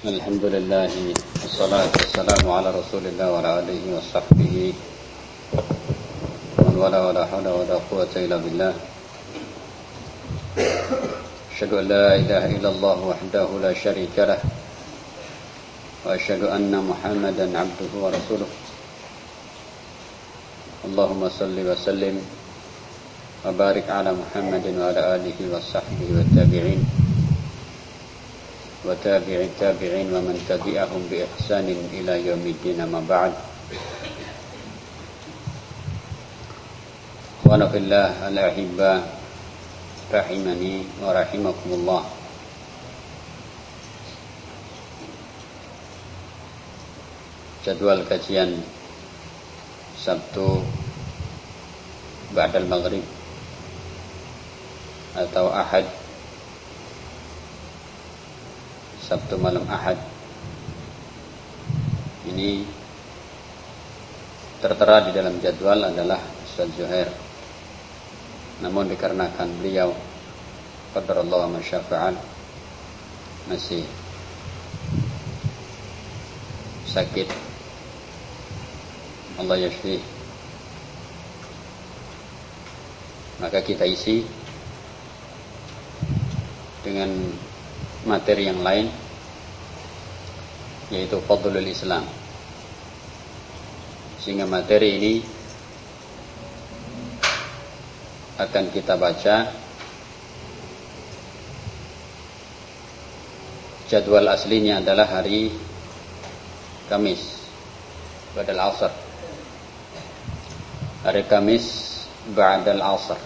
الحمد لله والصلاة والسلام على رسول الله وعلى آله وصحبه. ومن ولا ولا حول ولا قوة إلا بالله. أشهد أن لا إله إلا الله وحده لا شريك له. وأشهد أن محمدا عبده ورسوله. اللهم صل وسلم وبارك على محمد وعلى آله وصحبه والتابعين. وتابع التابعين ومن تبعهم بإحسان إلى يوم الدين ما بعد أخوانا في الله الأحبة رحمني ورحمكم الله jadwal kajian Sabtu Ba'dal Maghrib atau Ahad Sabtu malam Ahad. Ini tertera di dalam jadwal adalah Ustaz Zuhair. Namun dikarenakan beliau qadarallahu ma syafa'al masih sakit Allah yashfi. Maka kita isi dengan materi yang lain yaitu Fadlul Islam. Sehingga materi ini akan kita baca. Jadwal aslinya adalah hari Kamis Badal Asr. Hari Kamis Ba'dal Asr.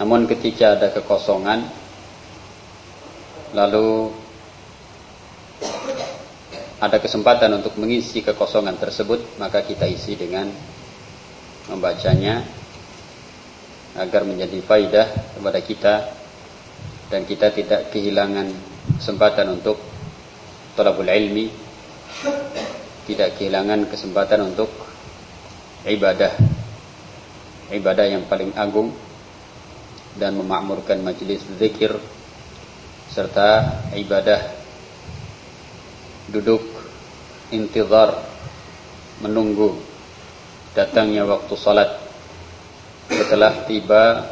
Namun ketika ada kekosongan lalu ada kesempatan untuk mengisi kekosongan tersebut maka kita isi dengan membacanya agar menjadi faidah kepada kita dan kita tidak kehilangan kesempatan untuk talabul ilmi tidak kehilangan kesempatan untuk ibadah ibadah yang paling agung dan memakmurkan majelis zikir serta ibadah duduk intizar menunggu datangnya waktu salat. Setelah tiba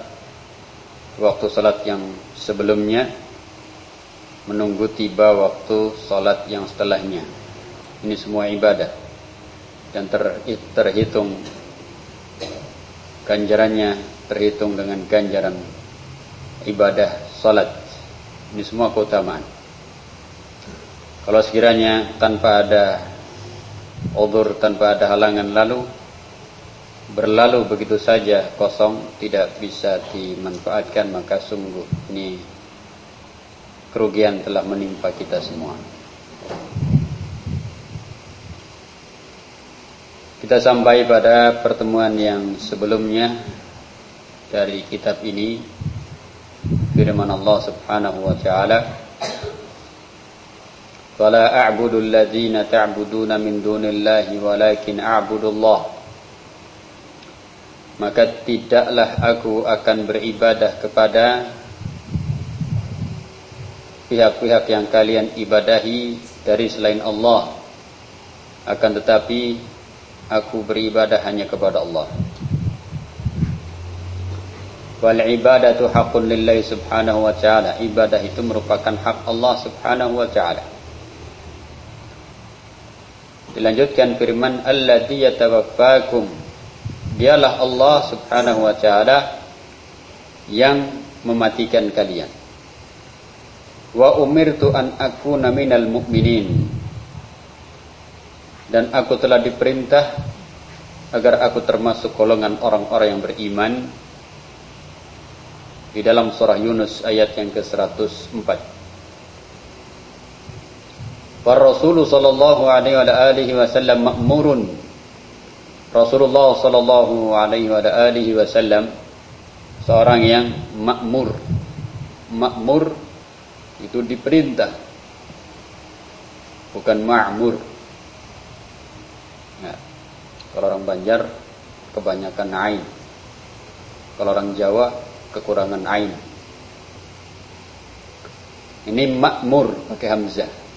waktu salat yang sebelumnya menunggu tiba waktu salat yang setelahnya. Ini semua ibadah. Dan ter, terhitung ganjarannya terhitung dengan ganjaran ibadah salat. Ini semua keutamaan. Kalau sekiranya tanpa ada odur, tanpa ada halangan lalu, berlalu begitu saja kosong, tidak bisa dimanfaatkan, maka sungguh ini kerugian telah menimpa kita semua. Kita sampai pada pertemuan yang sebelumnya dari kitab ini firman Allah Subhanahu wa taala Fala a'budu alladhina ta'buduna min dunillahi walakin a'budu Allah Maka tidaklah aku akan beribadah kepada pihak-pihak yang kalian ibadahi dari selain Allah akan tetapi aku beribadah hanya kepada Allah Wal ibadatu haqqun lillahi subhanahu wa ta'ala. Ibadah itu merupakan hak Allah subhanahu wa ta'ala. Dilanjutkan firman alladzi yatawaffakum. Dialah Allah subhanahu wa ta'ala yang mematikan kalian. Wa umirtu an akuna minal mu'minin. Dan aku telah diperintah agar aku termasuk golongan orang-orang yang beriman di dalam surah Yunus ayat yang ke-104. Wa Rasulullah sallallahu alaihi wasallam ma'murun. Rasulullah sallallahu alaihi wasallam seorang yang makmur. Makmur itu diperintah. Bukan ma'mur. Nah, kalau orang Banjar kebanyakan ain. Kalau orang Jawa kekurangan ain. Ini makmur pakai hamzah.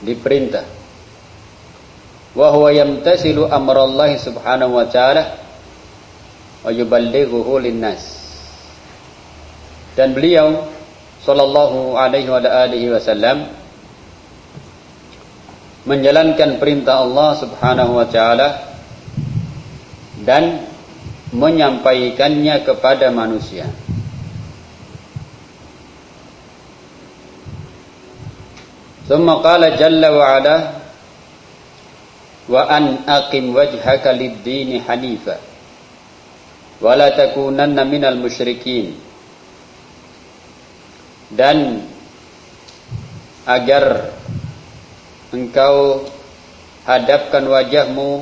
Diperintah wa huwa yamtasilu amrallahi subhanahu wa ta'ala wa yuballighuhu linnas dan beliau sallallahu alaihi wa alihi wasallam menjalankan perintah Allah subhanahu wa ta'ala dan menyampaikannya kepada manusia. ثم قال جل وعلا وأن أقم وجهك للدين حنيفا ولا تكونن من المشركين dan agar engkau hadapkan wajahmu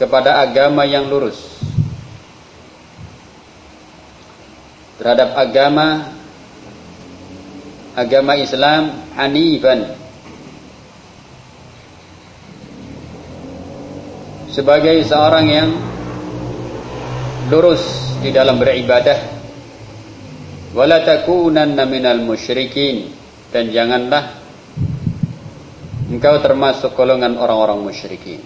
kepada agama yang lurus terhadap agama agama Islam hanifan. Sebagai seorang yang lurus di dalam beribadah wala takunanna minal musyrikin dan janganlah engkau termasuk golongan orang-orang musyrikin.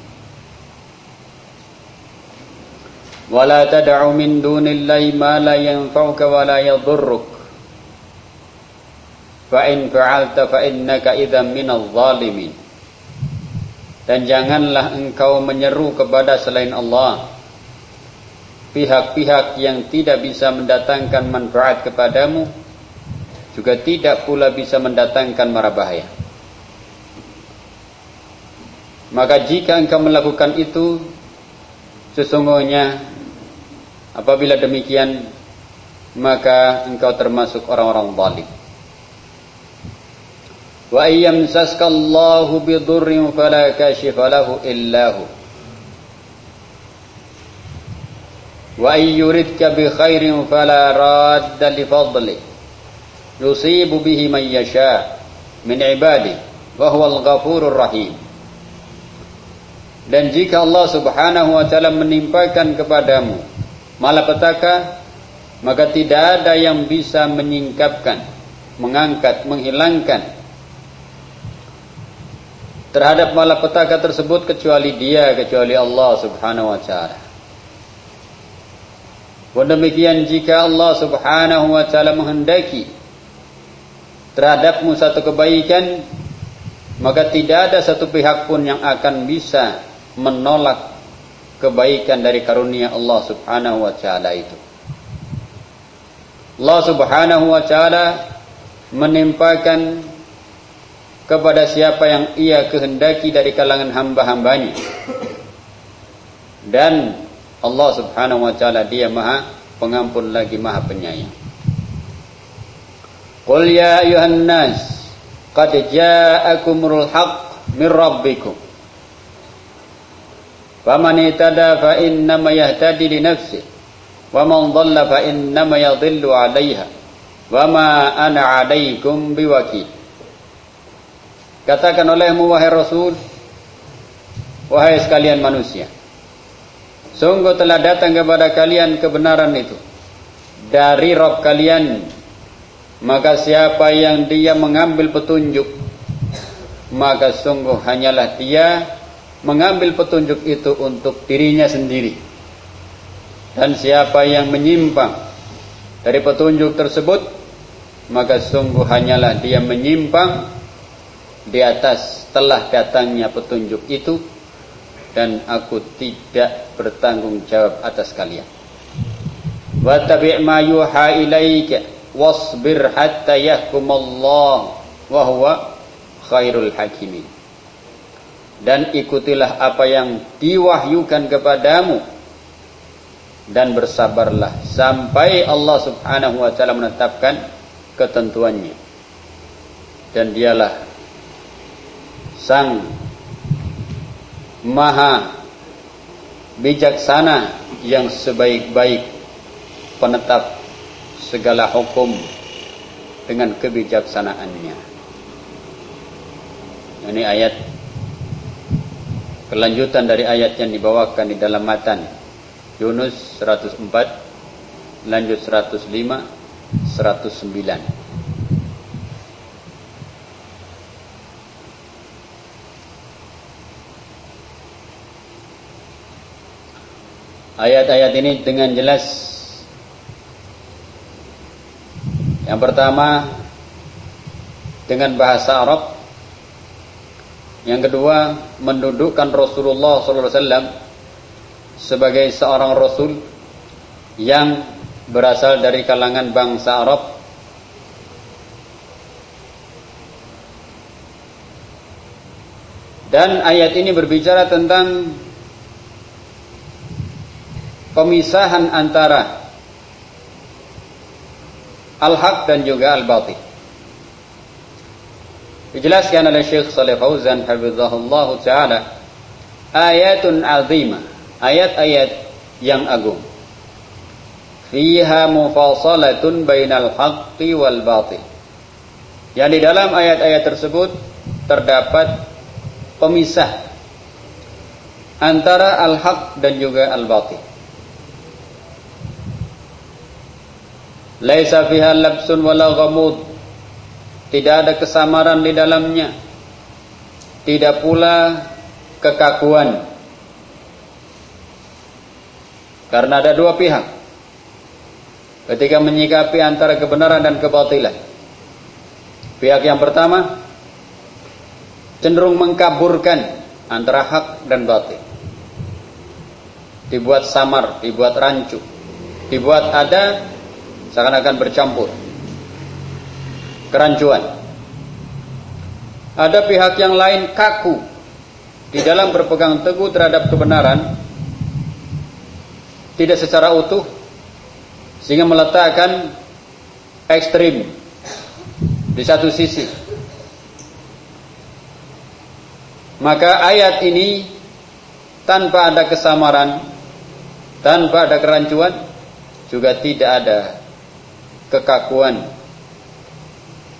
Wala tad'u min dunillahi ma la yanfa'uka wa la yadhurruk fa'in fa'alta fa'innaka idham minal zalimin. Dan janganlah engkau menyeru kepada selain Allah pihak-pihak yang tidak bisa mendatangkan manfaat kepadamu juga tidak pula bisa mendatangkan mara bahaya. Maka jika engkau melakukan itu sesungguhnya apabila demikian maka engkau termasuk orang-orang zalim. -orang bidurrin fala kashifa lahu illa hu. Wa ayyuridka bi khairin fala radda li fadli. Yusibu bihi man yasha min ibadi wa huwa al-ghafurur rahim. Dan jika Allah Subhanahu wa taala menimpakan kepadamu malapetaka maka tidak ada yang bisa menyingkapkan mengangkat menghilangkan terhadap malapetaka tersebut kecuali dia kecuali Allah Subhanahu wa taala demikian jika Allah Subhanahu wa taala menghendaki terhadapmu satu kebaikan maka tidak ada satu pihak pun yang akan bisa menolak kebaikan dari karunia Allah Subhanahu wa taala itu. Allah Subhanahu wa taala menimpakan kepada siapa yang ia kehendaki dari kalangan hamba-hambanya. Dan Allah subhanahu wa ta'ala dia maha pengampun lagi maha penyayang. Qul ya ayuhan nas qad ja'akumul haq min rabbikum. Faman itada fa innama yahtadi li nafsi wa man dhalla fa innama yadhillu 'alayha wa ma ana 'alaykum biwakil. Katakan olehmu wahai Rasul Wahai sekalian manusia Sungguh telah datang kepada kalian kebenaran itu Dari Rob kalian Maka siapa yang dia mengambil petunjuk Maka sungguh hanyalah dia mengambil petunjuk itu untuk dirinya sendiri. Dan siapa yang menyimpang dari petunjuk tersebut, maka sungguh hanyalah dia menyimpang di atas telah datangnya petunjuk itu dan aku tidak bertanggung jawab atas kalian. Wattabi' ma yuha ilaika wasbir hatta yahkumallah wa huwa khairul hakimin dan ikutilah apa yang diwahyukan kepadamu dan bersabarlah sampai Allah Subhanahu wa taala menetapkan ketentuannya dan dialah sang maha bijaksana yang sebaik-baik penetap segala hukum dengan kebijaksanaannya. Ini ayat kelanjutan dari ayat yang dibawakan di dalam matan. Yunus 104 lanjut 105 109 ayat-ayat ini dengan jelas. Yang pertama dengan bahasa Arab. Yang kedua mendudukkan Rasulullah SAW sebagai seorang Rasul yang berasal dari kalangan bangsa Arab. Dan ayat ini berbicara tentang pemisahan antara al-haq dan juga al-batil. Dijelaskan oleh Syekh Saleh Fauzan hafizahullah taala ayatun azimah, ayat-ayat yang agung. Fiha mufasalatun bainal haqqi wal batil. Yang di dalam ayat-ayat tersebut terdapat pemisah antara al-haq dan juga al-batil. Laisa fiha labsun wala ghamud. Tidak ada kesamaran di dalamnya. Tidak pula kekakuan. Karena ada dua pihak. Ketika menyikapi antara kebenaran dan kebatilan. Pihak yang pertama cenderung mengkaburkan antara hak dan batil. Dibuat samar, dibuat rancu, dibuat ada seakan-akan bercampur. Kerancuan. Ada pihak yang lain kaku di dalam berpegang teguh terhadap kebenaran tidak secara utuh sehingga meletakkan ekstrim di satu sisi. Maka ayat ini tanpa ada kesamaran, tanpa ada kerancuan, juga tidak ada kekakuan,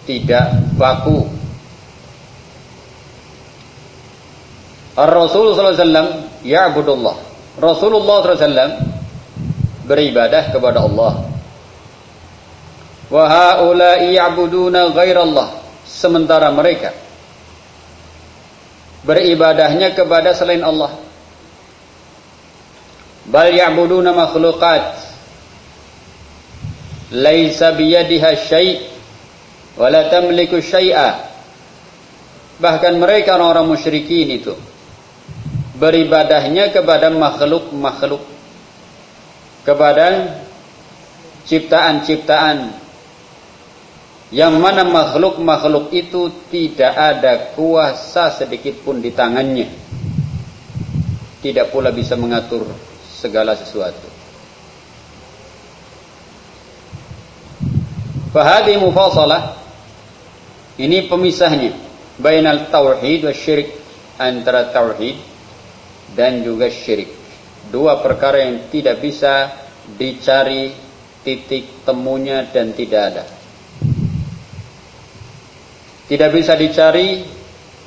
tidak baku. Sallallahu alaihi wasallam ya'budullah. Rasulullah wasallam beribadah kepada Allah. Wa haula'i ya'buduna ghairallah. Sementara mereka beribadahnya kepada selain Allah. Bal ya'buduna makhluqat laisa biyadiha syai' wala tamliku syai'a. Bahkan mereka orang-orang musyrikin itu beribadahnya kepada makhluk-makhluk kepada ciptaan-ciptaan yang mana makhluk-makhluk itu tidak ada kuasa sedikit pun di tangannya. Tidak pula bisa mengatur segala sesuatu Fahadi mufasalah ini pemisahnya bainal tauhid wa syirik antara tauhid dan juga syirik. Dua perkara yang tidak bisa dicari titik temunya dan tidak ada. Tidak bisa dicari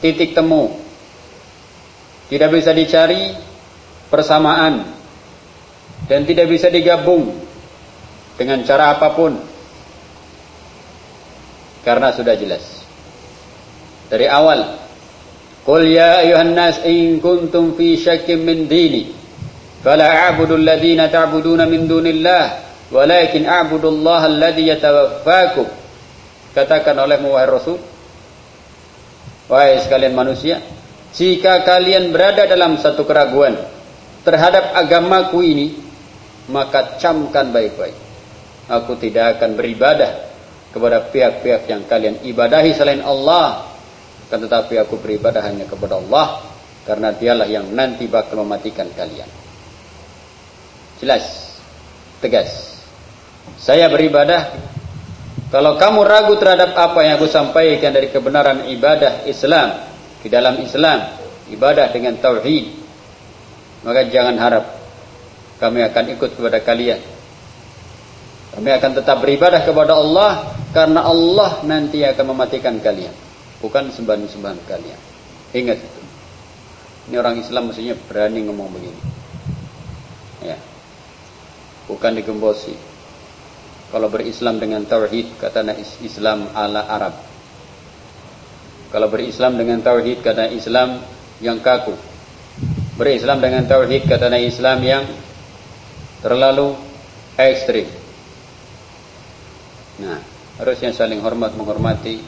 titik temu. Tidak bisa dicari persamaan dan tidak bisa digabung dengan cara apa pun karena sudah jelas. Dari awal, Qul ya ayuhan nas in kuntum fi syakkin min dini, fala a'budu alladhina ta'buduna min dunillah, walakin a'budu Allah alladhi yatawaffakum. Katakan oleh wahai Rasul, wahai sekalian manusia, jika kalian berada dalam satu keraguan terhadap agamaku ini, maka camkan baik-baik. Aku tidak akan beribadah kepada pihak-pihak yang kalian ibadahi selain Allah. Kan tetapi aku beribadah hanya kepada Allah karena dialah yang nanti bakal mematikan kalian. Jelas, tegas. Saya beribadah kalau kamu ragu terhadap apa yang aku sampaikan dari kebenaran ibadah Islam di dalam Islam, ibadah dengan tauhid, maka jangan harap kami akan ikut kepada kalian. Kami akan tetap beribadah kepada Allah karena Allah nanti akan mematikan kalian. Bukan sembahan-sembahan kalian. Ingat itu. Ini orang Islam mestinya berani ngomong begini. Ya. Bukan digembosi. Kalau berislam dengan tauhid katanya Islam ala Arab. Kalau berislam dengan tauhid katanya Islam yang kaku. Berislam dengan tauhid katanya Islam yang terlalu ekstrim. Nah, harusnya saling hormat menghormati.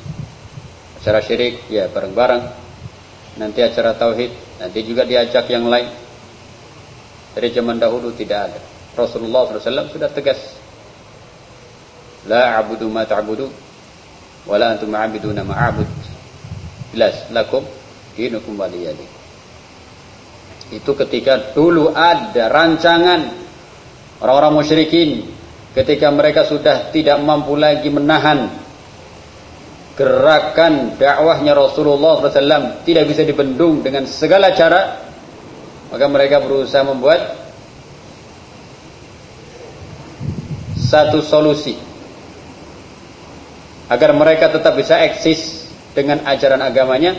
Acara syirik ya bareng-bareng. Nanti acara tauhid, nanti juga diajak yang lain. Dari zaman dahulu tidak ada. Rasulullah SAW sudah tegas. La a'budu ma ta'budu wa la antum ma'abiduna ma'abud. Jelas, lakum dinukum. Itu ketika dulu ada rancangan orang-orang musyrikin ketika mereka sudah tidak mampu lagi menahan gerakan dakwahnya Rasulullah SAW tidak bisa dibendung dengan segala cara maka mereka berusaha membuat satu solusi agar mereka tetap bisa eksis dengan ajaran agamanya.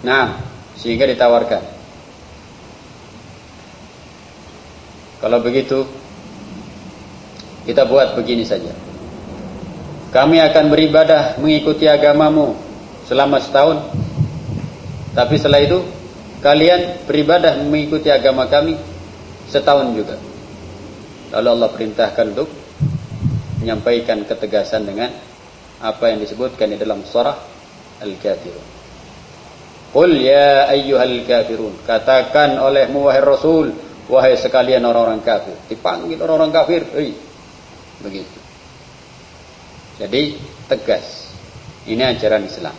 Nah, sehingga ditawarkan. Kalau begitu, kita buat begini saja. Kami akan beribadah mengikuti agamamu selama setahun. Tapi setelah itu, kalian beribadah mengikuti agama kami setahun juga. Lalu Allah perintahkan untuk menyampaikan ketegasan dengan apa yang disebutkan di dalam surah Al-Kafirun. Qul ya ayyuhal kafirun. Katakan olehmu wahai Rasul, wahai sekalian orang-orang kafir. Dipanggil orang-orang kafir. Hei. Begitu. Jadi tegas. Ini ajaran Islam.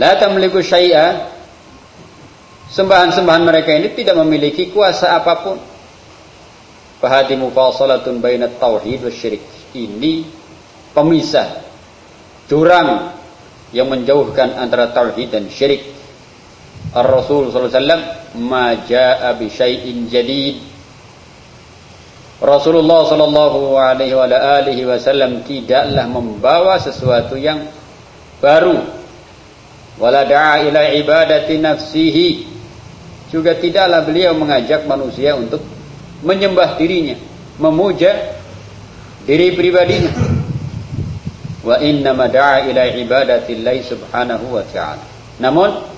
La tamliku syai'a Sembahan-sembahan mereka ini tidak memiliki kuasa apa pun. Fahadi mufasalatun bainat tauhid syirik. Ini pemisah. Jurang yang menjauhkan antara tauhid dan syirik. Ar-Rasul SAW maja'a bi syai'in jadid. Rasulullah sallallahu alaihi wa alihi wasallam tidaklah membawa sesuatu yang baru wala da'a ila ibadati nafsihi juga tidaklah beliau mengajak manusia untuk menyembah dirinya, memuja diri pribadinya. Wa inna da'a ila ibadatillahi subhanahu wa ta'ala. Namun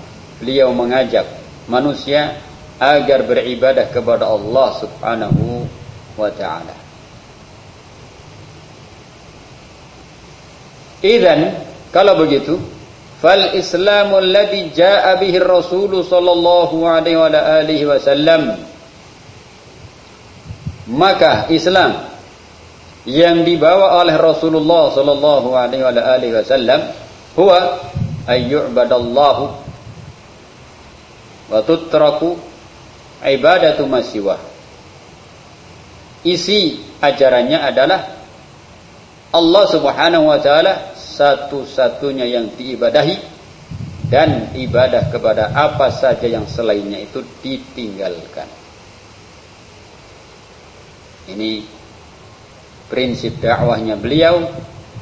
beliau mengajak manusia agar beribadah kepada Allah subhanahu wa ta'ala. Idan kalau begitu fal islamu alladhi jaa bihi rasul sallallahu alaihi wa alihi wasallam maka Islam yang dibawa oleh Rasulullah sallallahu alaihi wa alihi wasallam huwa ayyubadallahu wa tutraku ibadatu masiwa isi ajarannya adalah Allah subhanahu wa ta'ala satu-satunya yang diibadahi dan ibadah kepada apa saja yang selainnya itu ditinggalkan. Ini prinsip dakwahnya beliau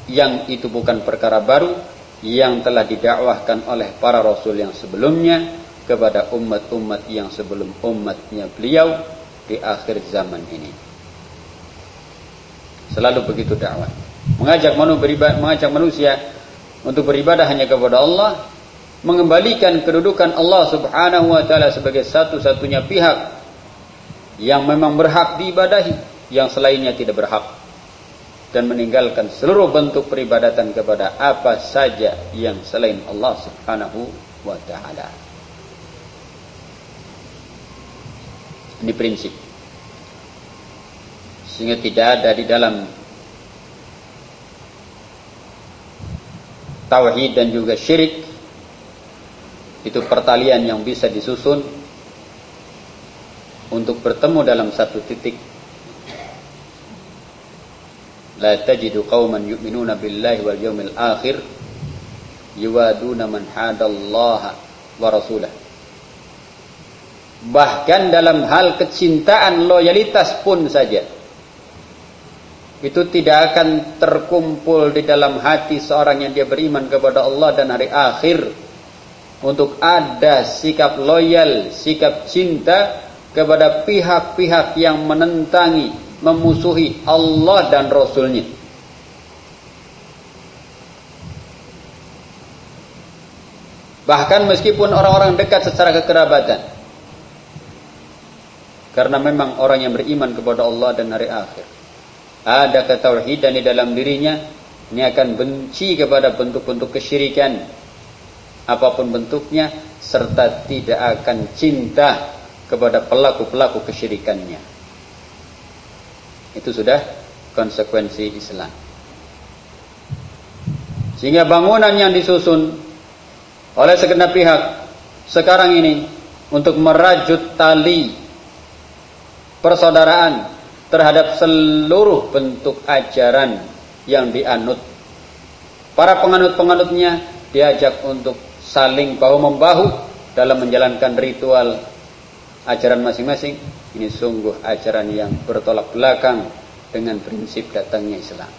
yang itu bukan perkara baru yang telah didakwahkan oleh para rasul yang sebelumnya kepada umat-umat yang sebelum umatnya beliau di akhir zaman ini. Selalu begitu dakwah mengajak manusia mengajak manusia untuk beribadah hanya kepada Allah, mengembalikan kedudukan Allah Subhanahu wa taala sebagai satu-satunya pihak yang memang berhak diibadahi, yang selainnya tidak berhak dan meninggalkan seluruh bentuk peribadatan kepada apa saja yang selain Allah Subhanahu wa taala. Ini prinsip. Sehingga tidak ada di dalam tauhid dan juga syirik itu pertalian yang bisa disusun untuk bertemu dalam satu titik la tajidu qauman yu'minuna billahi wal yawmil akhir yuwaduna man hadallaha wa rasulah bahkan dalam hal kecintaan loyalitas pun saja itu tidak akan terkumpul di dalam hati seorang yang dia beriman kepada Allah dan hari akhir untuk ada sikap loyal, sikap cinta kepada pihak-pihak yang menentangi, memusuhi Allah dan Rasulnya. Bahkan meskipun orang-orang dekat secara kekerabatan. Karena memang orang yang beriman kepada Allah dan hari akhir. Ada ketauhidan di dalam dirinya. Ini akan benci kepada bentuk-bentuk kesyirikan. Apa pun bentuknya. Serta tidak akan cinta kepada pelaku-pelaku kesyirikannya. Itu sudah konsekuensi Islam. Sehingga bangunan yang disusun oleh segenap pihak sekarang ini untuk merajut tali persaudaraan terhadap seluruh bentuk ajaran yang dianut. Para penganut-penganutnya diajak untuk saling bahu-membahu dalam menjalankan ritual ajaran masing-masing. Ini sungguh ajaran yang bertolak belakang dengan prinsip datangnya Islam.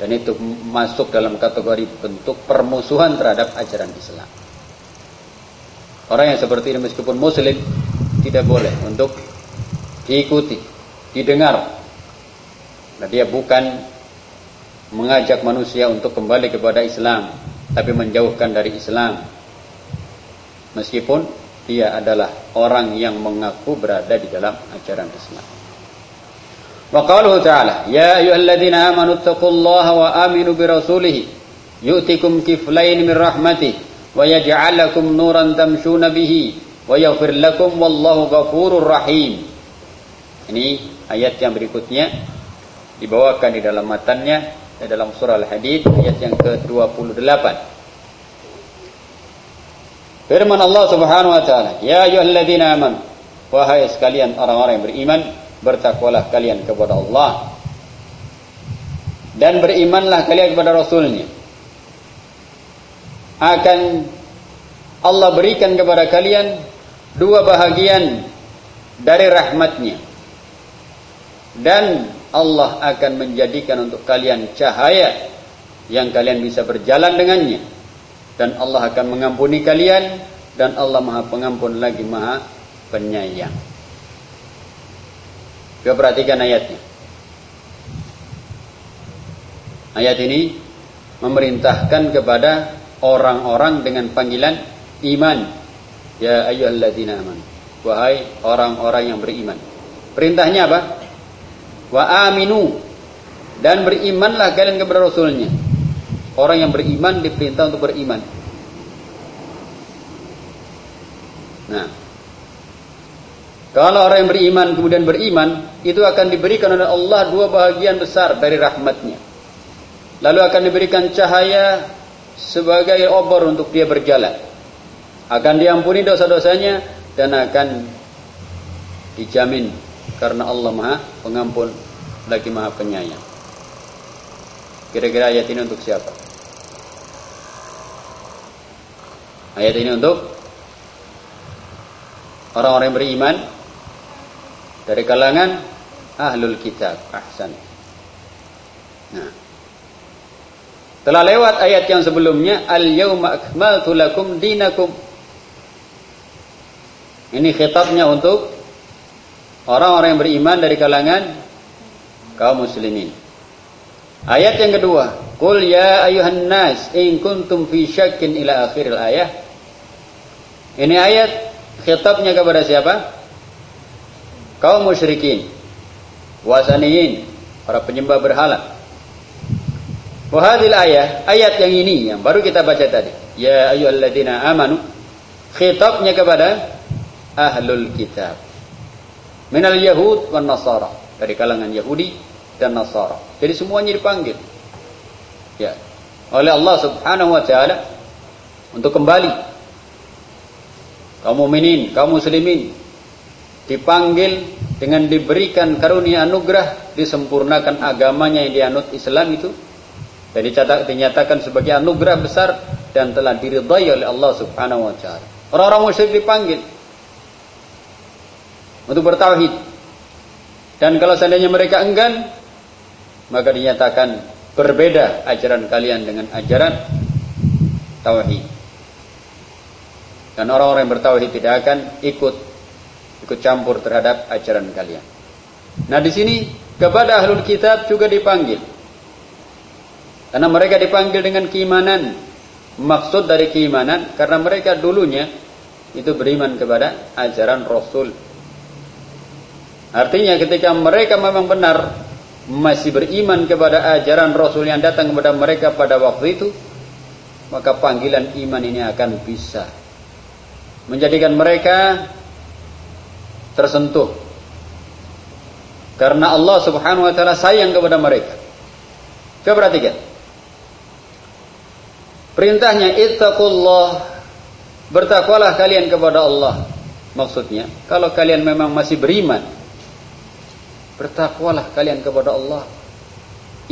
Dan itu masuk dalam kategori bentuk permusuhan terhadap ajaran Islam. Orang yang seperti ini meskipun muslim tidak boleh untuk diikuti, didengar. Nah, dia bukan mengajak manusia untuk kembali kepada Islam, tapi menjauhkan dari Islam. Meskipun dia adalah orang yang mengaku berada di dalam ajaran Islam. Wa qaluhu ta'ala, ya ayyuhalladzina amanu taqullaha wa aminu bi rasulih yu'tikum kiflain min rahmatih wa yaj'al lakum nuran tamshuna bihi wa yaghfir lakum wallahu ghafurur rahim. Ini ayat yang berikutnya dibawakan di dalam matannya dalam surah Al-Hadid ayat yang ke-28. Firman Allah Subhanahu wa taala, "Ya ayyuhalladzina amanu" Wahai sekalian orang-orang yang beriman, bertakwalah kalian kepada Allah dan berimanlah kalian kepada Rasulnya. Akan Allah berikan kepada kalian dua bahagian dari rahmatnya. Dan Allah akan menjadikan untuk kalian cahaya yang kalian bisa berjalan dengannya. Dan Allah akan mengampuni kalian dan Allah Maha Pengampun lagi Maha Penyayang. Kita perhatikan ayatnya. Ayat ini memerintahkan kepada orang-orang dengan panggilan iman Ya ayyuhalladzina amanu. Wahai orang-orang yang beriman. Perintahnya apa? Wa aminu. Dan berimanlah kalian kepada Rasulnya. Orang yang beriman diperintah untuk beriman. Nah. Kalau orang yang beriman kemudian beriman, itu akan diberikan oleh Allah dua bahagian besar dari rahmatnya. Lalu akan diberikan cahaya sebagai obor untuk dia berjalan akan diampuni dosa-dosanya dan akan dijamin karena Allah Maha Pengampun lagi Maha Penyayang. Kira-kira ayat ini untuk siapa? Ayat ini untuk orang-orang yang beriman dari kalangan ahlul kitab. Ahsan. Nah. Telah lewat ayat yang sebelumnya, al-yauma akmaltu lakum dinakum ini khitabnya untuk orang-orang yang beriman dari kalangan kaum muslimin. Ayat yang kedua, "Qul ya ayuhan nas in kuntum fi syakkin ila akhiril ayat." Ini ayat khitabnya kepada siapa? Kaum musyrikin, wasaniyin, para penyembah berhala. Wahadil ayat, ayat yang ini yang baru kita baca tadi. Ya ayyuhalladzina amanu. Khitabnya kepada ahlul kitab. Minal Yahud wan Nasara. Dari kalangan Yahudi dan Nasara. Jadi semuanya dipanggil. Ya. Oleh Allah subhanahu wa ta'ala. Untuk kembali. Kaum muminin, kaum muslimin. Dipanggil dengan diberikan karunia anugerah. Disempurnakan agamanya yang dianut Islam itu. Dan dinyatakan sebagai anugerah besar. Dan telah diridai oleh Allah subhanahu wa ta'ala. Orang-orang musyrik dipanggil untuk bertauhid. Dan kalau seandainya mereka enggan, maka dinyatakan berbeda ajaran kalian dengan ajaran tauhid. Dan orang-orang yang bertauhid tidak akan ikut ikut campur terhadap ajaran kalian. Nah, di sini kepada ahlul kitab juga dipanggil. Karena mereka dipanggil dengan keimanan. Maksud dari keimanan karena mereka dulunya itu beriman kepada ajaran Rasul. Artinya ketika mereka memang benar masih beriman kepada ajaran Rasul yang datang kepada mereka pada waktu itu, maka panggilan iman ini akan bisa menjadikan mereka tersentuh karena Allah Subhanahu wa taala sayang kepada mereka. Coba perhatikan. Perintahnya ittaqullah bertakwalah kalian kepada Allah. Maksudnya, kalau kalian memang masih beriman, bertakwalah kalian kepada Allah.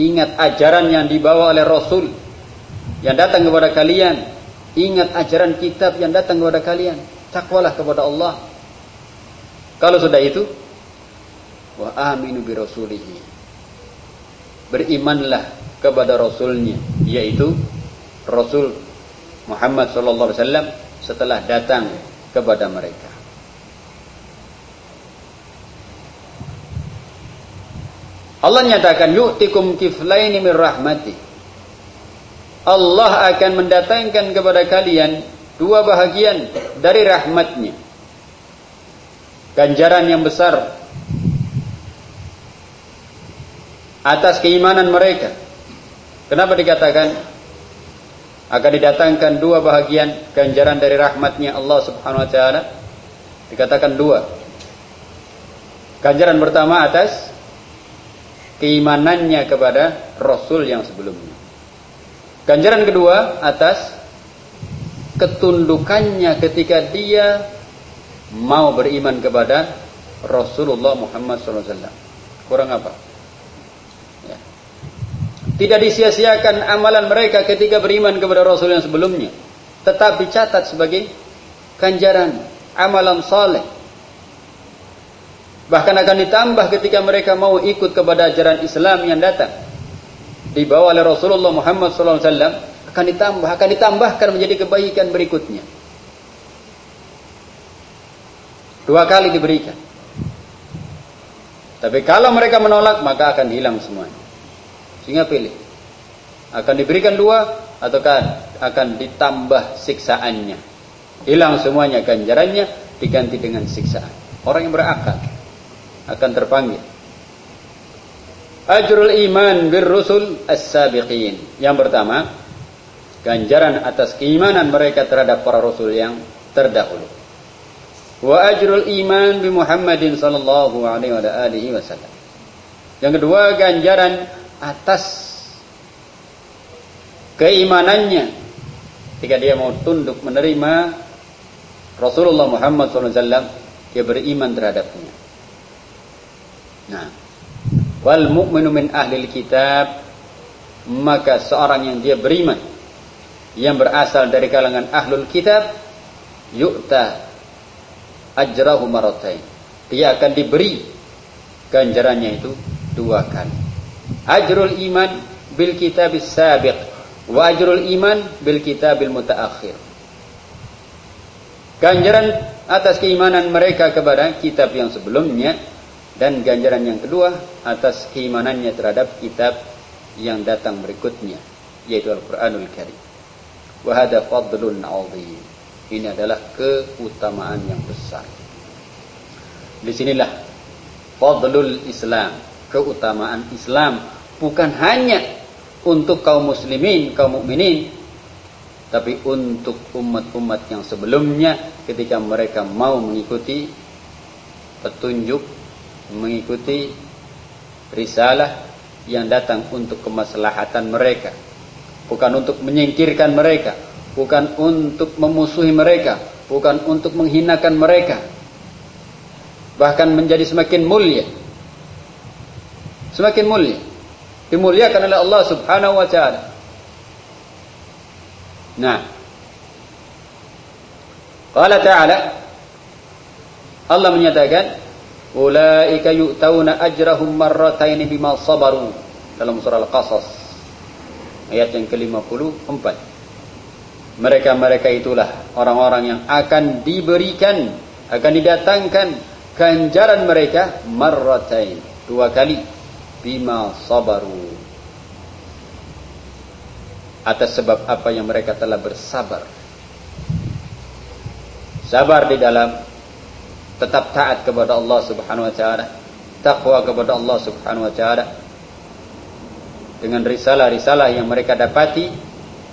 Ingat ajaran yang dibawa oleh Rasul yang datang kepada kalian. Ingat ajaran kitab yang datang kepada kalian. Takwalah kepada Allah. Kalau sudah itu, wa aminu bi rasulihi. Berimanlah kepada rasulnya, yaitu Rasul Muhammad wasallam setelah datang kepada mereka. Allah nyatakan yu'tikum kiflaini min rahmati. Allah akan mendatangkan kepada kalian dua bahagian dari rahmatnya. Ganjaran yang besar atas keimanan mereka. Kenapa dikatakan akan didatangkan dua bahagian ganjaran dari rahmatnya Allah subhanahu wa ta'ala dikatakan dua ganjaran pertama atas keimanannya kepada Rasul yang sebelumnya ganjaran kedua atas ketundukannya ketika dia mau beriman kepada Rasulullah Muhammad SAW kurang apa tidak disia-siakan amalan mereka ketika beriman kepada Rasul yang sebelumnya. Tetap dicatat sebagai ganjaran amalan saleh. Bahkan akan ditambah ketika mereka mau ikut kepada ajaran Islam yang datang. Dibawa oleh Rasulullah Muhammad SAW akan ditambah, akan ditambahkan menjadi kebaikan berikutnya. Dua kali diberikan. Tapi kalau mereka menolak maka akan hilang semuanya. Sehingga pilih. Akan diberikan dua ataukah akan ditambah siksaannya. Hilang semuanya ganjarannya diganti dengan siksaan. Orang yang berakal akan terpanggil. Ajrul iman bir rusul as-sabiqin. Yang pertama, ganjaran atas keimanan mereka terhadap para rasul yang terdahulu. Wa ajrul iman bi Muhammadin sallallahu alaihi wasallam. Yang kedua, ganjaran atas keimanannya ketika dia mau tunduk menerima Rasulullah Muhammad SAW dia beriman terhadapnya nah. Wal mu'minu min ahli kitab maka seorang yang dia beriman yang berasal dari kalangan ahlul kitab yu'ta ajrahu maratain dia akan diberi ganjarannya itu dua kali. Ajrul iman bil kitabis sabiq wa ajrul iman bil kitabil mutaakhir ganjaran atas keimanan mereka kepada kitab yang sebelumnya dan ganjaran yang kedua atas keimanannya terhadap kitab yang datang berikutnya yaitu Al-Qur'anul Karim. Wa hada fadlun. Ini adalah keutamaan yang besar. Di sinilah fadlul Islam keutamaan Islam bukan hanya untuk kaum muslimin, kaum mukminin, tapi untuk umat-umat yang sebelumnya ketika mereka mau mengikuti petunjuk, mengikuti risalah yang datang untuk kemaslahatan mereka, bukan untuk menyingkirkan mereka, bukan untuk memusuhi mereka, bukan untuk menghinakan mereka, bahkan menjadi semakin mulia semakin mulia. Dimuliakan oleh Allah Subhanahu wa taala. Nah. Qala ta'ala Allah menyatakan ulaika yu'tauna ajrahum marrataini bima sabaru. Dalam surah Al-Qasas ayat yang ke-54. Mereka-mereka itulah orang-orang yang akan diberikan akan didatangkan ganjaran mereka marratain dua kali. Bima sabaru. Atas sebab apa yang mereka telah bersabar. Sabar di dalam tetap taat kepada Allah Subhanahu wa taala, takwa kepada Allah Subhanahu wa taala. Dengan risalah-risalah yang mereka dapati,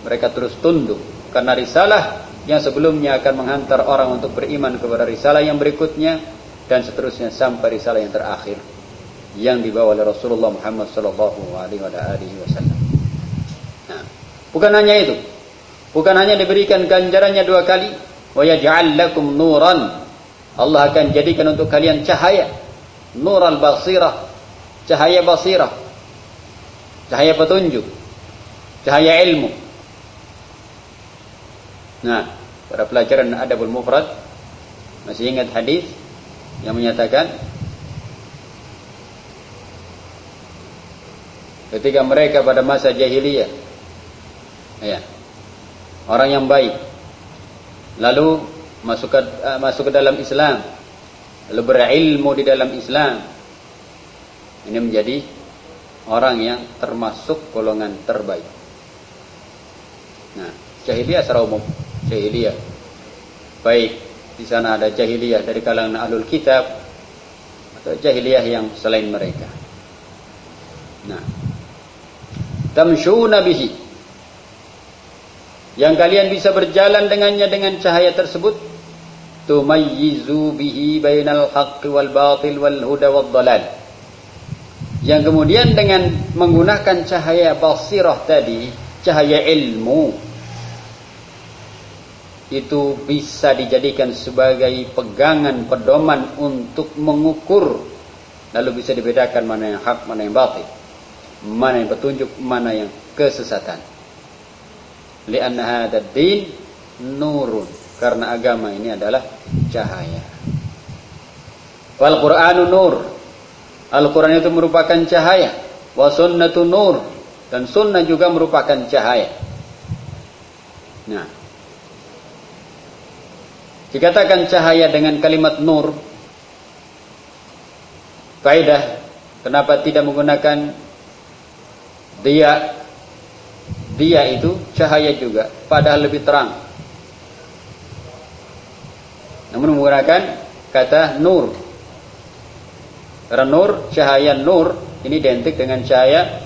mereka terus tunduk karena risalah yang sebelumnya akan menghantar orang untuk beriman kepada risalah yang berikutnya dan seterusnya sampai risalah yang terakhir yang dibawa oleh Rasulullah Muhammad sallallahu alaihi wasallam. Nah, bukan hanya itu. Bukan hanya diberikan ganjarannya dua kali, wa yaj'al lakum nuran. Allah akan jadikan untuk kalian cahaya, nur al-basirah, cahaya basirah, cahaya petunjuk, cahaya ilmu. Nah, pada pelajaran adabul mufrad masih ingat hadis yang menyatakan ketika mereka pada masa jahiliyah ya orang yang baik lalu masuk ke uh, masuk ke dalam Islam. Lalu berilmu di dalam Islam. Ini menjadi orang yang termasuk golongan terbaik. Nah jahiliyah secara umum. Jahiliyah. Baik di sana ada jahiliyah dari kalangan ahlul kitab atau jahiliyah yang selain mereka. Nah tamshuna bihi. Yang kalian bisa berjalan dengannya dengan cahaya tersebut tumayyizu bihi bainal haqqi wal batil wal huda wad dalal yang kemudian dengan menggunakan cahaya basirah tadi cahaya ilmu itu bisa dijadikan sebagai pegangan pedoman untuk mengukur. Lalu bisa dibedakan mana yang hak mana yang batil mana yang petunjuk mana yang kesesatan. Li'anna hadha din nurun karena agama ini adalah cahaya. Wal qur'anu nur. Al-Quran itu merupakan cahaya. Wa sunnatu nur. Dan sunnah juga merupakan cahaya. Nah. Dikatakan cahaya dengan kalimat nur. Kaidah kenapa tidak menggunakan dia? Dia itu cahaya juga, padahal lebih terang. Namun menggunakan kata nur. Karena nur, cahaya nur ini identik dengan cahaya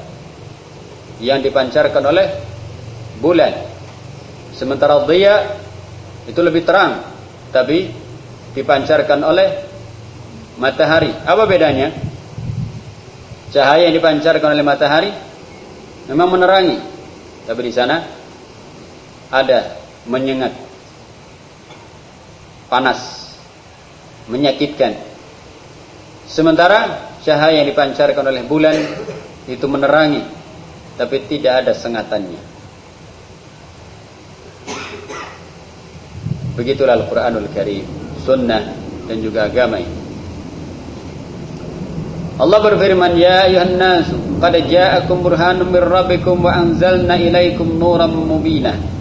yang dipancarkan oleh bulan. Sementara dia itu lebih terang, tapi dipancarkan oleh matahari. Apa bedanya? Cahaya yang dipancarkan oleh matahari memang menerangi, tapi di sana ada menyengat, panas, menyakitkan. Sementara cahaya yang dipancarkan oleh bulan itu menerangi, tapi tidak ada sengatannya. Begitulah Al-Quranul Karim, sunnah dan juga agama ini. Allah berfirman, Ya ayuhan nasu, qad ja'akum burhanun min wa anzalna ilaikum nuran mubina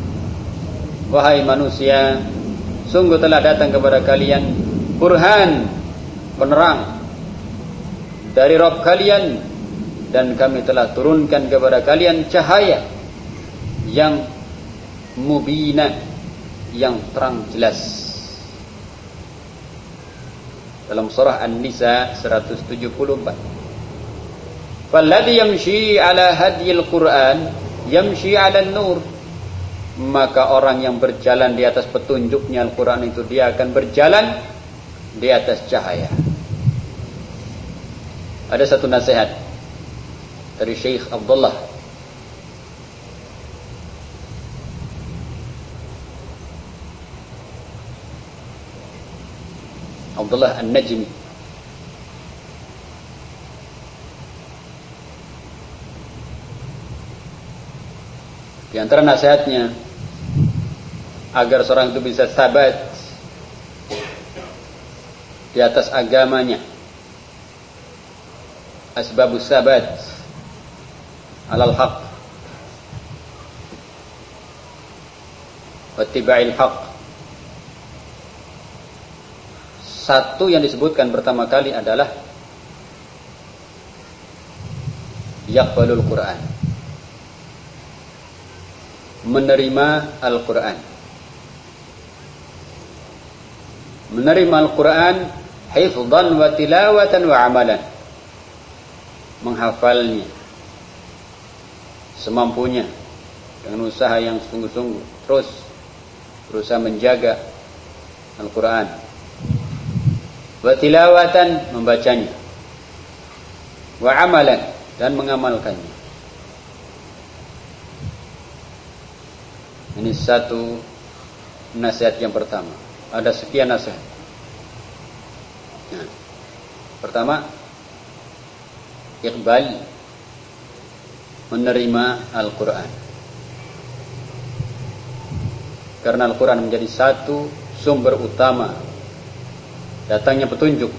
wahai manusia sungguh telah datang kepada kalian burhan penerang dari Rabb kalian dan kami telah turunkan kepada kalian cahaya yang mubina yang terang jelas dalam surah An-Nisa 174 Falladhi yamshi ala hadiyil Qur'an yamshi ala nur. Maka orang yang berjalan di atas petunjuknya Al-Quran itu dia akan berjalan di atas cahaya. Ada satu nasihat dari Syekh Abdullah Abdullah An-Najmi Di antara nasihatnya agar seorang itu bisa sabat di atas agamanya. Asbabus sabat alal haq wattiba'il haq satu yang disebutkan pertama kali adalah yaqbalul Quran menerima Al-Quran. Menerima Al-Quran hifzan wa tilawatan wa amalan. Menghafalnya. Semampunya. Dengan usaha yang sungguh-sungguh. Terus berusaha menjaga Al-Quran. Wa tilawatan membacanya. Wa amalan dan mengamalkannya. Ini satu nasihat yang pertama ada sekian nasihat. Nah, pertama Iqbal menerima Al-Quran. Karena Al-Quran menjadi satu sumber utama datangnya petunjuk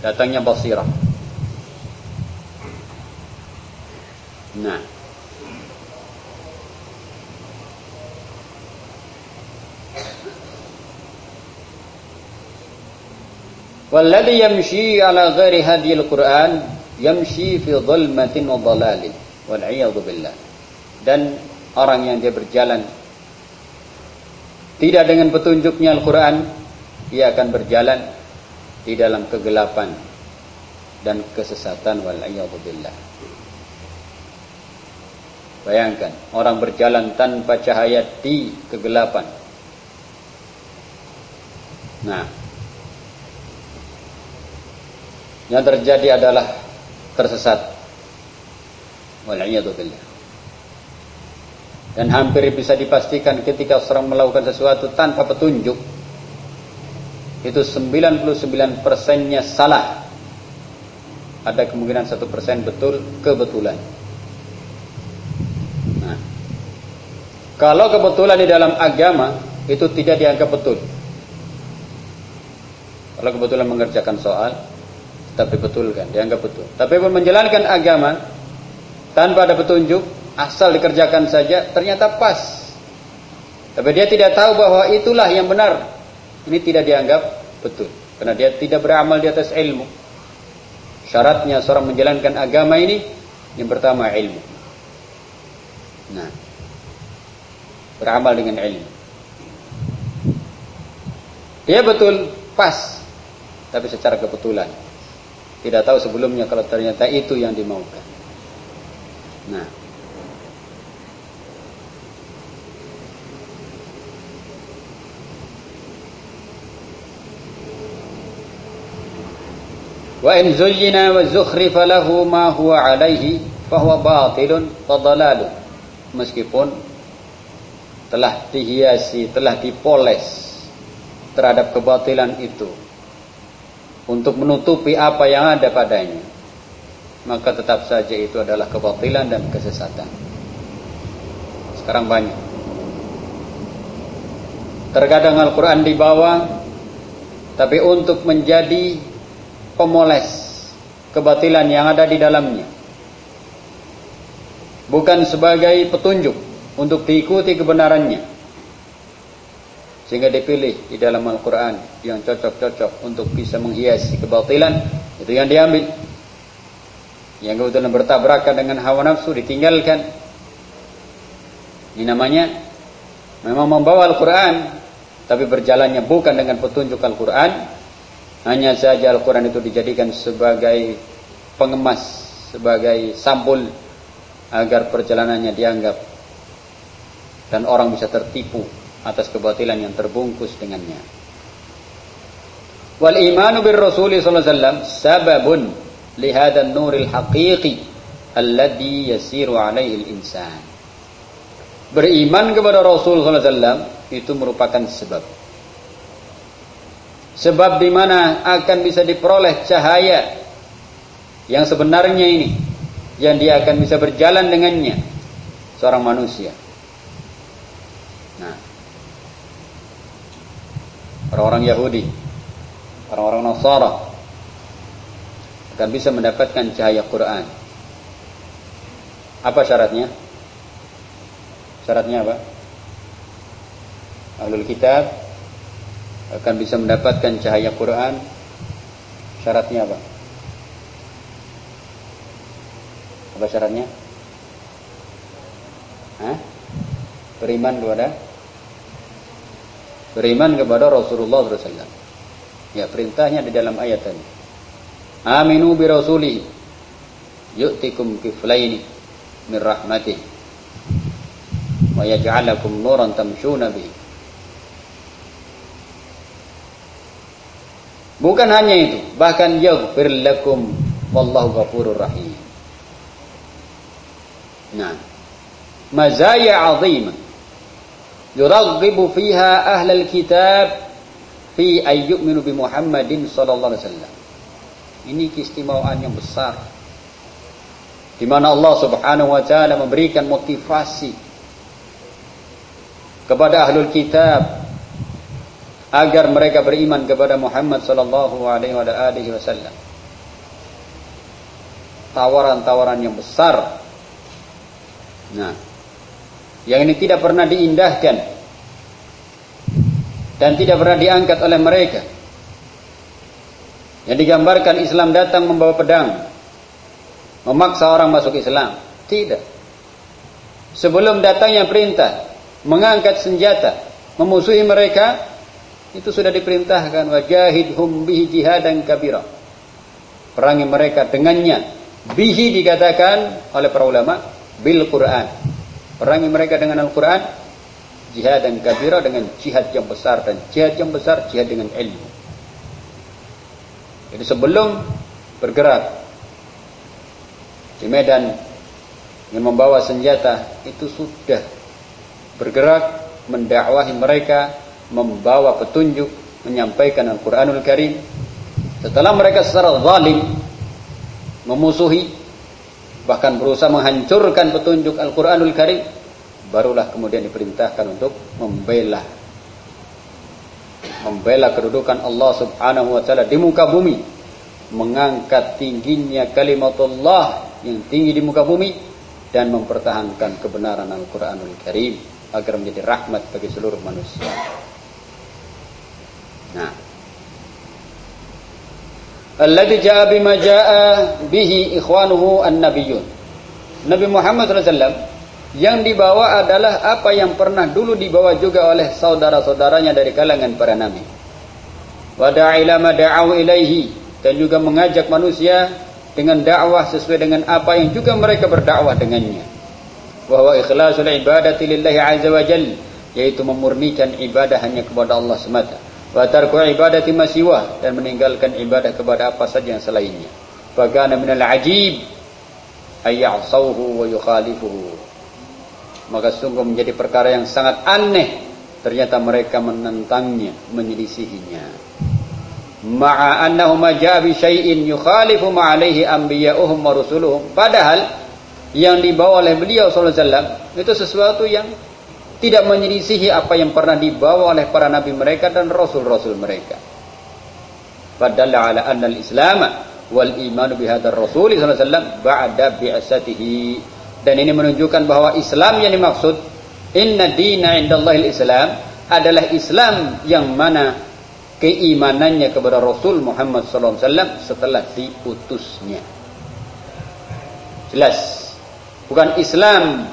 datangnya basirah. Nah Walladhi yamshi ala ghairi hadil Qur'an yamshi fi dhulmatin wa dhalalin wal billah. Dan orang yang dia berjalan tidak dengan petunjuknya Al-Qur'an, dia akan berjalan di dalam kegelapan dan kesesatan wal billah. Bayangkan, orang berjalan tanpa cahaya di kegelapan. Nah, yang terjadi adalah tersesat. Dan hampir bisa dipastikan ketika seorang melakukan sesuatu tanpa petunjuk, itu 99 persennya salah. Ada kemungkinan satu persen betul kebetulan. Nah, kalau kebetulan di dalam agama itu tidak dianggap betul. Kalau kebetulan mengerjakan soal, tapi betul kan? Dianggap betul. Tapi pun menjalankan agama tanpa ada petunjuk asal dikerjakan saja ternyata pas. Tapi dia tidak tahu bahwa itulah yang benar. Ini tidak dianggap betul. Karena dia tidak beramal di atas ilmu. Syaratnya seorang menjalankan agama ini yang pertama ilmu. Nah beramal dengan ilmu. Dia betul. Pas. Tapi secara kebetulan tidak tahu sebelumnya kalau ternyata itu yang dimaukan. Nah. Wa in zuyyina wa zukhrifa lahu ma huwa alaihi fahuwa batilun wa dalalun. Meskipun telah dihiasi, telah dipoles terhadap kebatilan itu untuk menutupi apa yang ada padanya maka tetap saja itu adalah kebatilan dan kesesatan. Sekarang banyak. Terkadang Al-Quran dibawa tapi untuk menjadi pemoles kebatilan yang ada di dalamnya bukan sebagai petunjuk untuk diikuti kebenarannya sehingga dipilih di dalam Al-Quran yang cocok-cocok untuk bisa menghiasi kebatilan itu yang diambil. Yang kebetulan bertabrakan dengan hawa nafsu ditinggalkan. Ini namanya memang membawa Al-Quran tapi berjalannya bukan dengan petunjuk Al-Quran. Hanya saja Al-Quran itu dijadikan sebagai pengemas sebagai sampul agar perjalanannya dianggap dan orang bisa tertipu atas kebatilan yang terbungkus dengannya. Wal imanu bir Rasul sallallahu alaihi wasallam sababun li hadzal nuril haqiqi alladhi yasiru alaihi al-insan. Beriman kepada Rasul sallallahu alaihi wasallam itu merupakan sebab. Sebab di mana akan bisa diperoleh cahaya yang sebenarnya ini yang dia akan bisa berjalan dengannya seorang manusia. Orang-orang Yahudi, orang-orang Nasara akan bisa mendapatkan cahaya Quran. Apa syaratnya? Syaratnya apa? Ahlul kitab akan bisa mendapatkan cahaya Quran. Syaratnya apa? Apa syaratnya? Hah? Beriman kepada beriman kepada Rasulullah SAW. Ya perintahnya di dalam ayat ini. Aminu bi rasuli yu'tikum kiflaini min rahmatih wa yaj'alakum nuran tamshuna bihi. Bukan hanya itu, bahkan yaghfir lakum wallahu ghafurur rahim. Nah, mazaya azimah yuraghibu fiha ahlal kitab fi ayyuminu bi Muhammadin sallallahu alaihi wasallam. Ini keistimewaan yang besar. Di mana Allah Subhanahu wa taala memberikan motivasi kepada ahlul kitab agar mereka beriman kepada Muhammad sallallahu alaihi wasallam. Tawaran-tawaran yang besar. Nah, yang ini tidak pernah diindahkan dan tidak pernah diangkat oleh mereka. Yang digambarkan Islam datang membawa pedang, memaksa orang masuk Islam. Tidak. Sebelum datangnya perintah mengangkat senjata, memusuhi mereka, itu sudah diperintahkan wajahidhum bihi jihadan kabira. Perangi mereka dengannya. Bihi dikatakan oleh para ulama bil Quran. Perangi mereka dengan Al-Quran jihad dan kabira dengan jihad yang besar dan jihad yang besar jihad dengan ilmu. Jadi sebelum bergerak di medan yang membawa senjata itu sudah bergerak mendakwahi mereka, membawa petunjuk, menyampaikan Al-Qur'anul Karim. Setelah mereka secara zalim memusuhi bahkan berusaha menghancurkan petunjuk Al-Qur'anul Karim, barulah kemudian diperintahkan untuk membela. Membela kedudukan Allah Subhanahu wa taala di muka bumi. Mengangkat tingginya kalimat Allah yang tinggi di muka bumi dan mempertahankan kebenaran Al-Qur'anul Karim agar menjadi rahmat bagi seluruh manusia. Nah, alladhi jaa bima jaa bihi ikhwanuhu an-nabiyyun. Nabi Muhammad wasallam yang dibawa adalah apa yang pernah dulu dibawa juga oleh saudara-saudaranya dari kalangan para nabi. Wada'a ma da'au ilaihi dan juga mengajak manusia dengan dakwah sesuai dengan apa yang juga mereka berdakwah dengannya. Bahwa ikhlasul ibadati lillahi azza wa jalla yaitu memurnikan ibadah hanya kepada Allah semata. Wa tarku ibadati masiwa dan meninggalkan ibadah kepada apa saja yang selainnya. Bagana minal ajib ayya'sawhu wa yukhalifuhu. Maka sungguh menjadi perkara yang sangat aneh. Ternyata mereka menentangnya menyelisihinya. Ma'a annahu ma ja'a bi syai'in yukhalifu ma anbiya'uhum padahal yang dibawa oleh beliau wasallam itu sesuatu yang tidak menyelisihi apa yang pernah dibawa oleh para nabi mereka dan rasul-rasul mereka padalla ala anna al-islam wal iman bi hadzal rasul sallallahu alaihi wasallam ba'da dan ini menunjukkan bahwa Islam yang dimaksud inna dina indallahil Islam adalah Islam yang mana keimanannya kepada Rasul Muhammad SAW setelah diutusnya. Jelas. Bukan Islam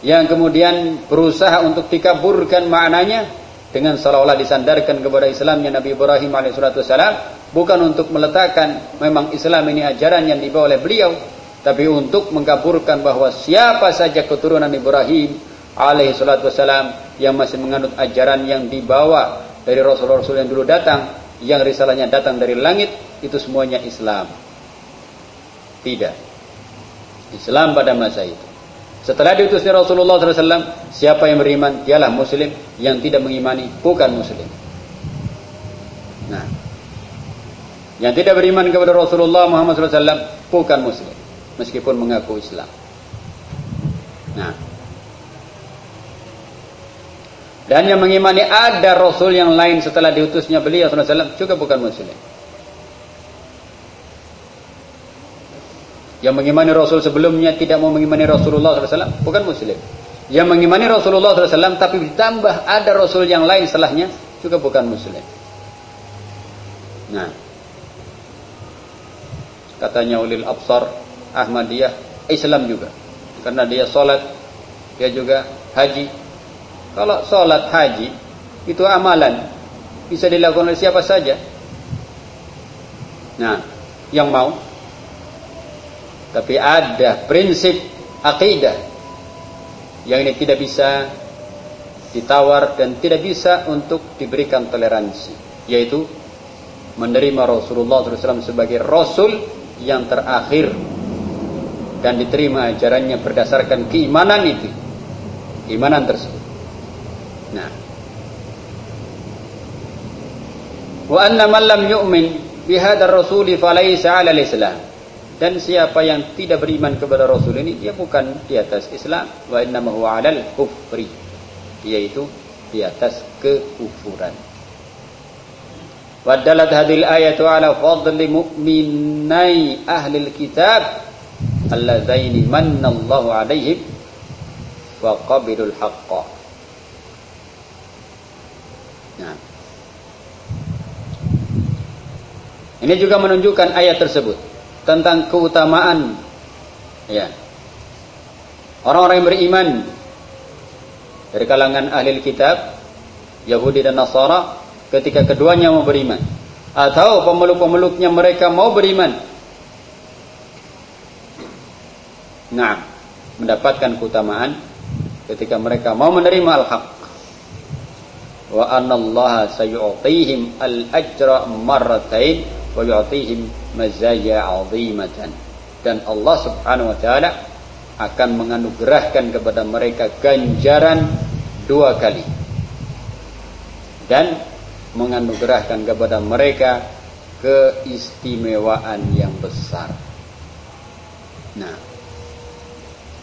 yang kemudian berusaha untuk dikaburkan maknanya dengan seolah-olah disandarkan kepada Islamnya Nabi Ibrahim alaihissalam bukan untuk meletakkan memang Islam ini ajaran yang dibawa oleh beliau tapi untuk mengkaburkan bahwa siapa saja keturunan Ibrahim alaihi salatu wasalam yang masih menganut ajaran yang dibawa dari rasul-rasul yang dulu datang yang risalahnya datang dari langit itu semuanya Islam. Tidak. Islam pada masa itu setelah diutusnya Rasulullah SAW siapa yang beriman dialah muslim yang tidak mengimani bukan muslim nah yang tidak beriman kepada Rasulullah Muhammad SAW bukan muslim meskipun mengaku Islam. Nah. Dan yang mengimani ada Rasul yang lain setelah diutusnya beliau SAW juga bukan Muslim. Yang mengimani Rasul sebelumnya tidak mau mengimani Rasulullah SAW bukan Muslim. Yang mengimani Rasulullah SAW tapi ditambah ada Rasul yang lain setelahnya juga bukan Muslim. Nah, katanya ulil absar Ahmadiyah Islam juga karena dia sholat dia juga haji kalau sholat haji itu amalan bisa dilakukan oleh siapa saja Nah, yang mau. Tapi ada prinsip akidah yang ini tidak bisa ditawar dan tidak bisa untuk diberikan toleransi, yaitu menerima Rasulullah SAW sebagai Rasul yang terakhir dan diterima ajarannya berdasarkan keimanan itu, keimanan tersebut. Nah, wa anna man lam yu'min bihadar rasuli falaysa 'ala al-islam dan siapa yang tidak beriman kepada Rasul ini dia bukan di atas Islam. Wa inna huwa 'alal kufri. Yaitu di atas kekufuran. Wadalat hadil ayatu ala fadli mu'minai ahli kitab alladzaini manna Allahu alaihim wa qabilul haqqa. Nah. Ini juga menunjukkan ayat tersebut tentang keutamaan ya. Orang-orang yang beriman dari kalangan ahli kitab Yahudi dan Nasara ketika keduanya mau beriman atau pemeluk-pemeluknya mereka mau beriman nah mendapatkan keutamaan ketika mereka mau menerima al-haq. Wa anna Allah sayu'tihim al-ajra marratain wa yu'tihim mazaya dan Allah Subhanahu wa taala akan menganugerahkan kepada mereka ganjaran dua kali dan menganugerahkan kepada mereka keistimewaan yang besar. Nah,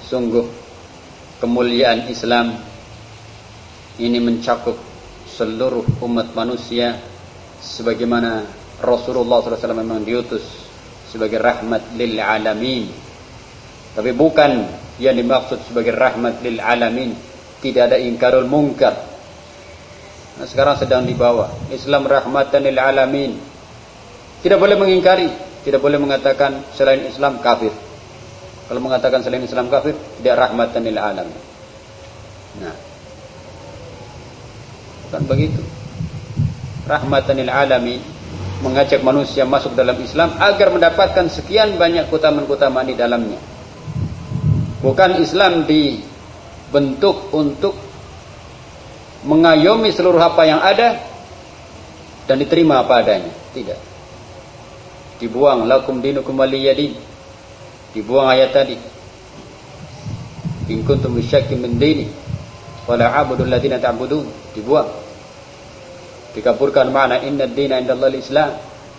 sungguh kemuliaan Islam ini mencakup seluruh umat manusia sebagaimana Rasulullah SAW memang diutus sebagai rahmat lil alamin. Tapi bukan yang dimaksud sebagai rahmat lil alamin. Tidak ada ingkarul mungkar. Nah, sekarang sedang dibawa Islam rahmatan lil alamin. Tidak boleh mengingkari, tidak boleh mengatakan selain Islam kafir. Kalau mengatakan selain Islam kafir, tidak rahmatan lil alamin. Nah, bukan begitu. Rahmatan lil alamin mengajak manusia masuk dalam Islam agar mendapatkan sekian banyak keutamaan-keutamaan di dalamnya. Bukan Islam dibentuk untuk mengayomi seluruh apa yang ada dan diterima apa adanya. Tidak. Dibuang lakum dinukum waliyadin. Dibuang ayat tadi. In kuntum syakkin min dini wala a'budu alladziina ta'budun. Dibuang dikabulkan makna inna dina indallah islam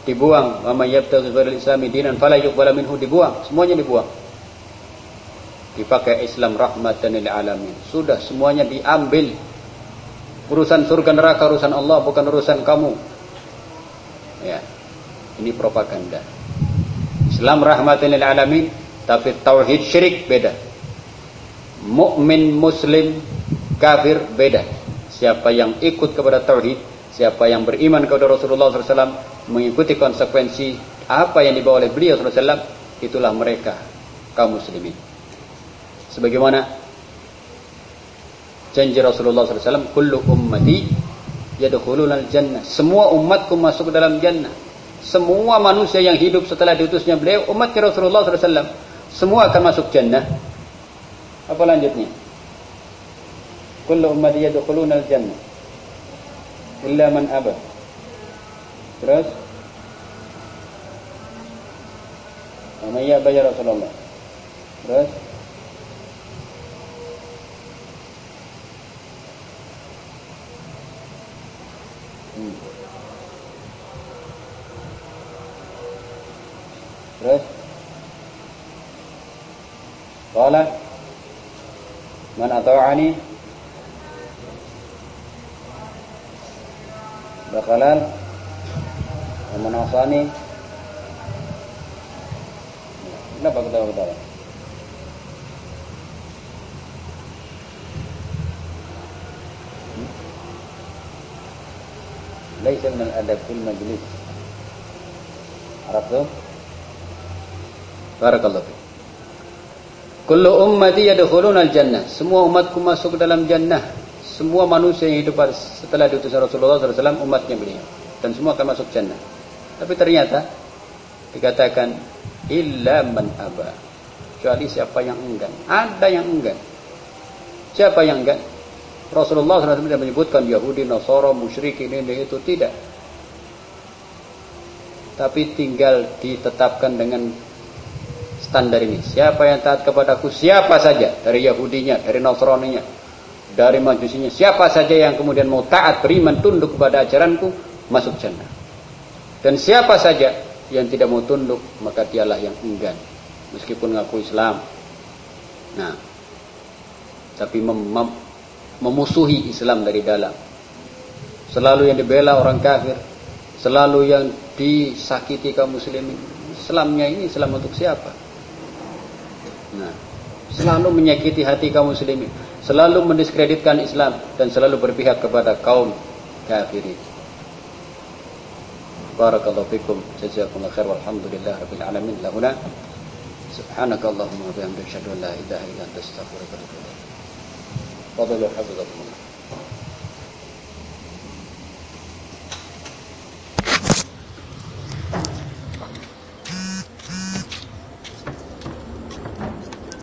dibuang. Wa may yabtaghi ghairal islami dinan fala minhu. Dibuang. Semuanya dibuang. Dipakai Islam rahmatan lil alamin. Sudah semuanya diambil. Urusan surga neraka urusan Allah bukan urusan kamu. Ya. Ini propaganda. Islam rahmatan lil alamin tapi tauhid syirik beda. Mukmin muslim kafir beda. Siapa yang ikut kepada tauhid Siapa yang beriman kepada Rasulullah SAW mengikuti konsekuensi apa yang dibawa oleh beliau SAW itulah mereka kaum muslimin. Sebagaimana janji Rasulullah SAW, kullu ummati yadkhuluna al-jannah. Semua umatku masuk ke dalam jannah. Semua manusia yang hidup setelah diutusnya beliau umat Rasulullah SAW semua akan masuk jannah. Apa lanjutnya? Kullu ummati yadkhuluna al-jannah illa man aba. Terus? Nama ya bayar Rasulullah. Terus? Hmm. terus? Qala Man ata'ani bakalan memenasani kenapa ketawa-ketawa ليس من الأدب في المجلس عرفتم بارك الله فيك Kullu ummati yadkhuluna al-jannah. Semua umatku masuk dalam jannah semua manusia yang hidup setelah diutus Rasulullah SAW umatnya beliau. Dan semua akan masuk jannah. Tapi ternyata dikatakan illa man aba. Kecuali siapa yang enggan. Ada yang enggan. Siapa yang enggan? Rasulullah SAW tidak menyebutkan Yahudi, Nasara, musyrikin ini itu tidak. Tapi tinggal ditetapkan dengan standar ini. Siapa yang taat kepadaku? Siapa saja. Dari Yahudinya dari Nasraninya dari majusinya. Siapa saja yang kemudian mau taat beriman tunduk kepada ajaranku masuk jannah. Dan siapa saja yang tidak mau tunduk maka dialah yang enggan. Meskipun ngaku Islam. Nah tapi mem mem memusuhi Islam dari dalam. Selalu yang dibela orang kafir. Selalu yang disakiti kaum muslimin. Islamnya ini Islam untuk siapa? Nah selalu menyakiti hati kaum muslimin selalu mendiskreditkan Islam dan selalu berpihak kepada kaum kafirin. Barakallahu fikum. Jazakumullah khair rabbil alamin. Lahuna subhanakallahumma wa bihamdika asyhadu an la ilaha illa anta astaghfiruka wa atubu ilaik. Hafizakumullah.